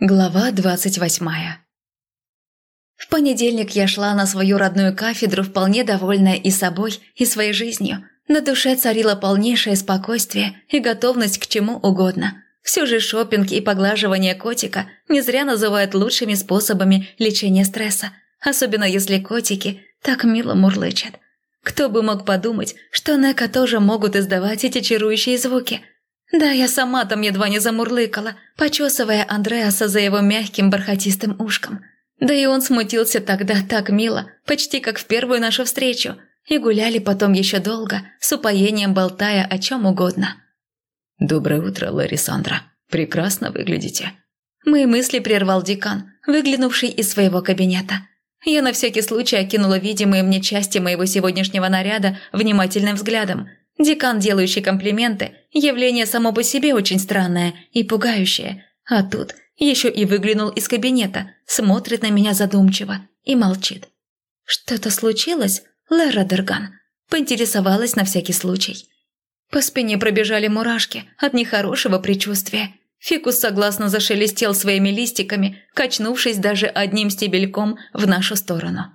Глава двадцать восьмая В понедельник я шла на свою родную кафедру, вполне довольная и собой, и своей жизнью. На душе царило полнейшее спокойствие и готовность к чему угодно. Все же шопинг и поглаживание котика не зря называют лучшими способами лечения стресса, особенно если котики так мило мурлычат. Кто бы мог подумать, что Нека тоже могут издавать эти чарующие звуки – да, я сама там едва не замурлыкала, почесывая Андреаса за его мягким бархатистым ушком. Да и он смутился тогда так мило, почти как в первую нашу встречу, и гуляли потом еще долго, с упоением болтая о чем угодно. «Доброе утро, Ларисандра. Прекрасно выглядите». Мои мысли прервал декан, выглянувший из своего кабинета. Я на всякий случай окинула видимые мне части моего сегодняшнего наряда внимательным взглядом Декан, делающий комплименты, явление само по себе очень странное и пугающее. А тут еще и выглянул из кабинета, смотрит на меня задумчиво и молчит. «Что-то случилось, Лера Дерган?» Поинтересовалась на всякий случай. По спине пробежали мурашки от нехорошего предчувствия. Фикус согласно зашелестел своими листиками, качнувшись даже одним стебельком в нашу сторону.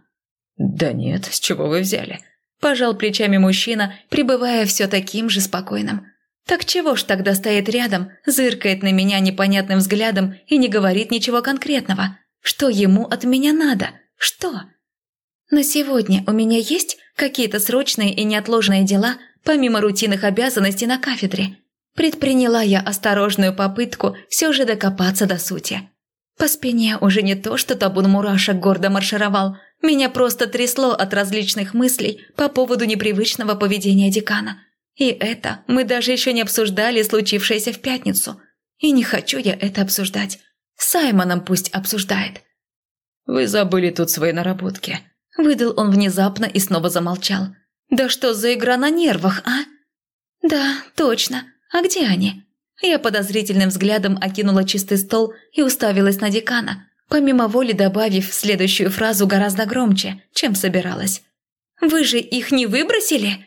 «Да нет, с чего вы взяли?» Пожал плечами мужчина, пребывая все таким же спокойным. Так чего ж тогда стоит рядом, зыркает на меня непонятным взглядом и не говорит ничего конкретного? Что ему от меня надо? Что? На сегодня у меня есть какие-то срочные и неотложные дела, помимо рутинных обязанностей на кафедре. Предприняла я осторожную попытку все же докопаться до сути. По спине уже не то, что табун мурашек гордо маршировал – меня просто трясло от различных мыслей по поводу непривычного поведения декана. И это мы даже еще не обсуждали случившееся в пятницу. И не хочу я это обсуждать. С Саймоном пусть обсуждает. «Вы забыли тут свои наработки», – выдал он внезапно и снова замолчал. «Да что за игра на нервах, а?» «Да, точно. А где они?» Я подозрительным взглядом окинула чистый стол и уставилась на декана – помимо воли добавив следующую фразу гораздо громче, чем собиралась. «Вы же их не выбросили?»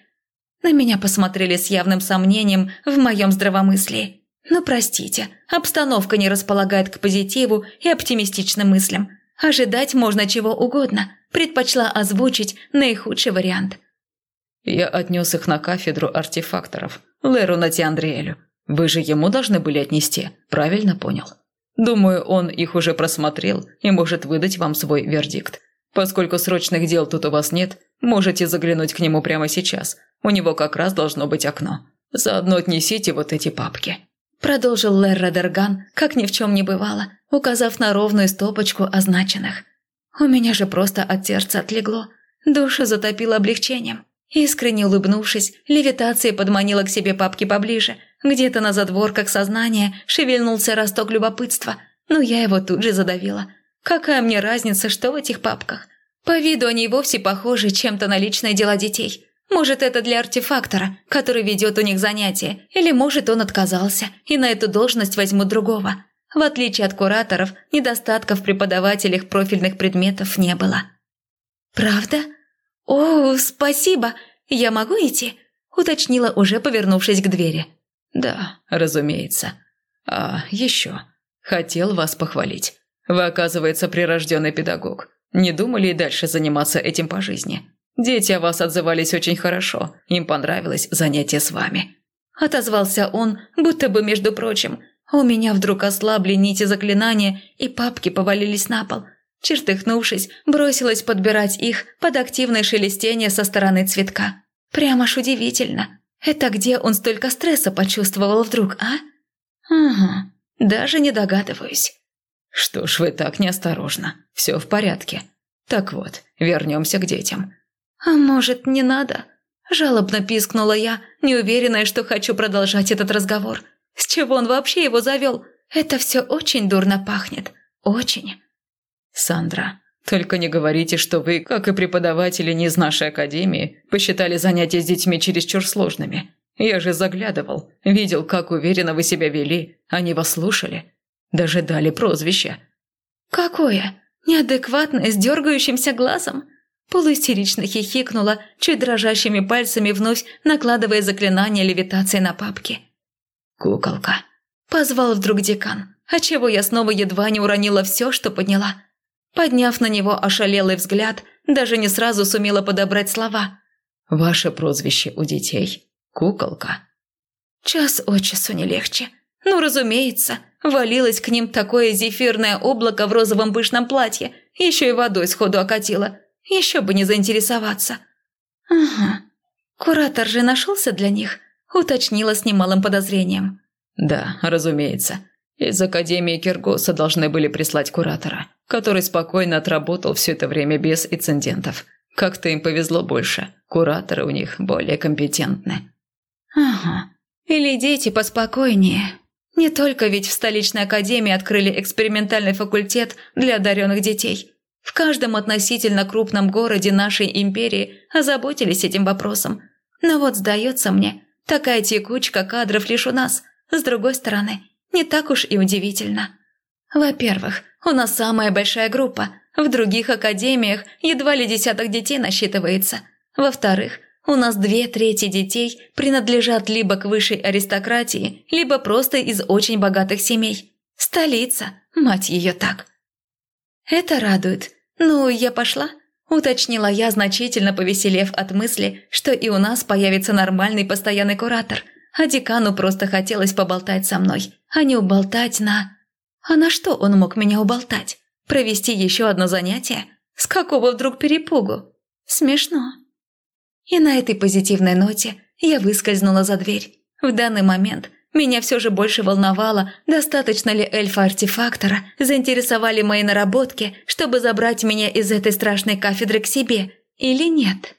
На меня посмотрели с явным сомнением в моем здравомыслии. «Ну, простите, обстановка не располагает к позитиву и оптимистичным мыслям. Ожидать можно чего угодно. Предпочла озвучить наихудший вариант». «Я отнес их на кафедру артефакторов, Леру Натиандриэлю. Вы же ему должны были отнести, правильно понял?» Думаю, он их уже просмотрел и может выдать вам свой вердикт. Поскольку срочных дел тут у вас нет, можете заглянуть к нему прямо сейчас. У него как раз должно быть окно. Заодно отнесите вот эти папки». Продолжил Лерра Дерган, как ни в чем не бывало, указав на ровную стопочку означенных. «У меня же просто от сердца отлегло. Душа затопила облегчением. Искренне улыбнувшись, левитация подманила к себе папки поближе. Где-то на задворках сознания шевельнулся росток любопытства, но я его тут же задавила. Какая мне разница, что в этих папках? По виду они вовсе похожи чем-то на личные дела детей. Может, это для артефактора, который ведет у них занятия, или может, он отказался, и на эту должность возьмут другого. В отличие от кураторов, недостатков в преподавателях профильных предметов не было. «Правда?» «О, спасибо! Я могу идти?» – уточнила, уже повернувшись к двери. «Да, разумеется. А еще. Хотел вас похвалить. Вы, оказывается, прирожденный педагог. Не думали и дальше заниматься этим по жизни. Дети о вас отзывались очень хорошо. Им понравилось занятие с вами». Отозвался он, будто бы между прочим. У меня вдруг ослабли нити заклинания, и папки повалились на пол – Чертыхнувшись, бросилась подбирать их под активное шелестение со стороны цветка. Прямо ж удивительно. Это где он столько стресса почувствовал вдруг, а? Угу, даже не догадываюсь. Что ж вы так неосторожно? Все в порядке. Так вот, вернемся к детям. А может, не надо? Жалобно пискнула я, неуверенная, что хочу продолжать этот разговор. С чего он вообще его завел? Это все очень дурно пахнет. Очень. «Сандра, только не говорите, что вы, как и преподаватели не из нашей академии, посчитали занятия с детьми чересчур сложными. Я же заглядывал, видел, как уверенно вы себя вели, они вас слушали. Даже дали прозвище». «Какое? Неадекватное, с дергающимся глазом?» Полуистерично хихикнула, чуть дрожащими пальцами вновь накладывая заклинание левитации на папки. «Куколка», – позвал вдруг декан, отчего я снова едва не уронила все, что подняла. Подняв на него ошалелый взгляд, даже не сразу сумела подобрать слова. «Ваше прозвище у детей – куколка». Час от часу не легче. Ну, разумеется, валилось к ним такое зефирное облако в розовом пышном платье, еще и водой сходу окатило. Еще бы не заинтересоваться. Ага. Куратор же нашелся для них, уточнила с немалым подозрением. Да, разумеется. Из Академии Киргоса должны были прислать куратора, который спокойно отработал все это время без инцидентов. Как-то им повезло больше. Кураторы у них более компетентны. Ага. Или дети поспокойнее. Не только ведь в столичной академии открыли экспериментальный факультет для одаренных детей. В каждом относительно крупном городе нашей империи озаботились этим вопросом. Но вот сдается мне, такая текучка кадров лишь у нас. С другой стороны, не так уж и удивительно. Во-первых, у нас самая большая группа. В других академиях едва ли десяток детей насчитывается. Во-вторых, у нас две трети детей принадлежат либо к высшей аристократии, либо просто из очень богатых семей. Столица, мать ее так. Это радует. Ну, я пошла, уточнила я, значительно повеселев от мысли, что и у нас появится нормальный постоянный куратор, а декану просто хотелось поболтать со мной, а не уболтать на... А на что он мог меня уболтать? Провести еще одно занятие? С какого вдруг перепугу? Смешно. И на этой позитивной ноте я выскользнула за дверь. В данный момент меня все же больше волновало, достаточно ли эльфа-артефактора заинтересовали мои наработки, чтобы забрать меня из этой страшной кафедры к себе, или нет.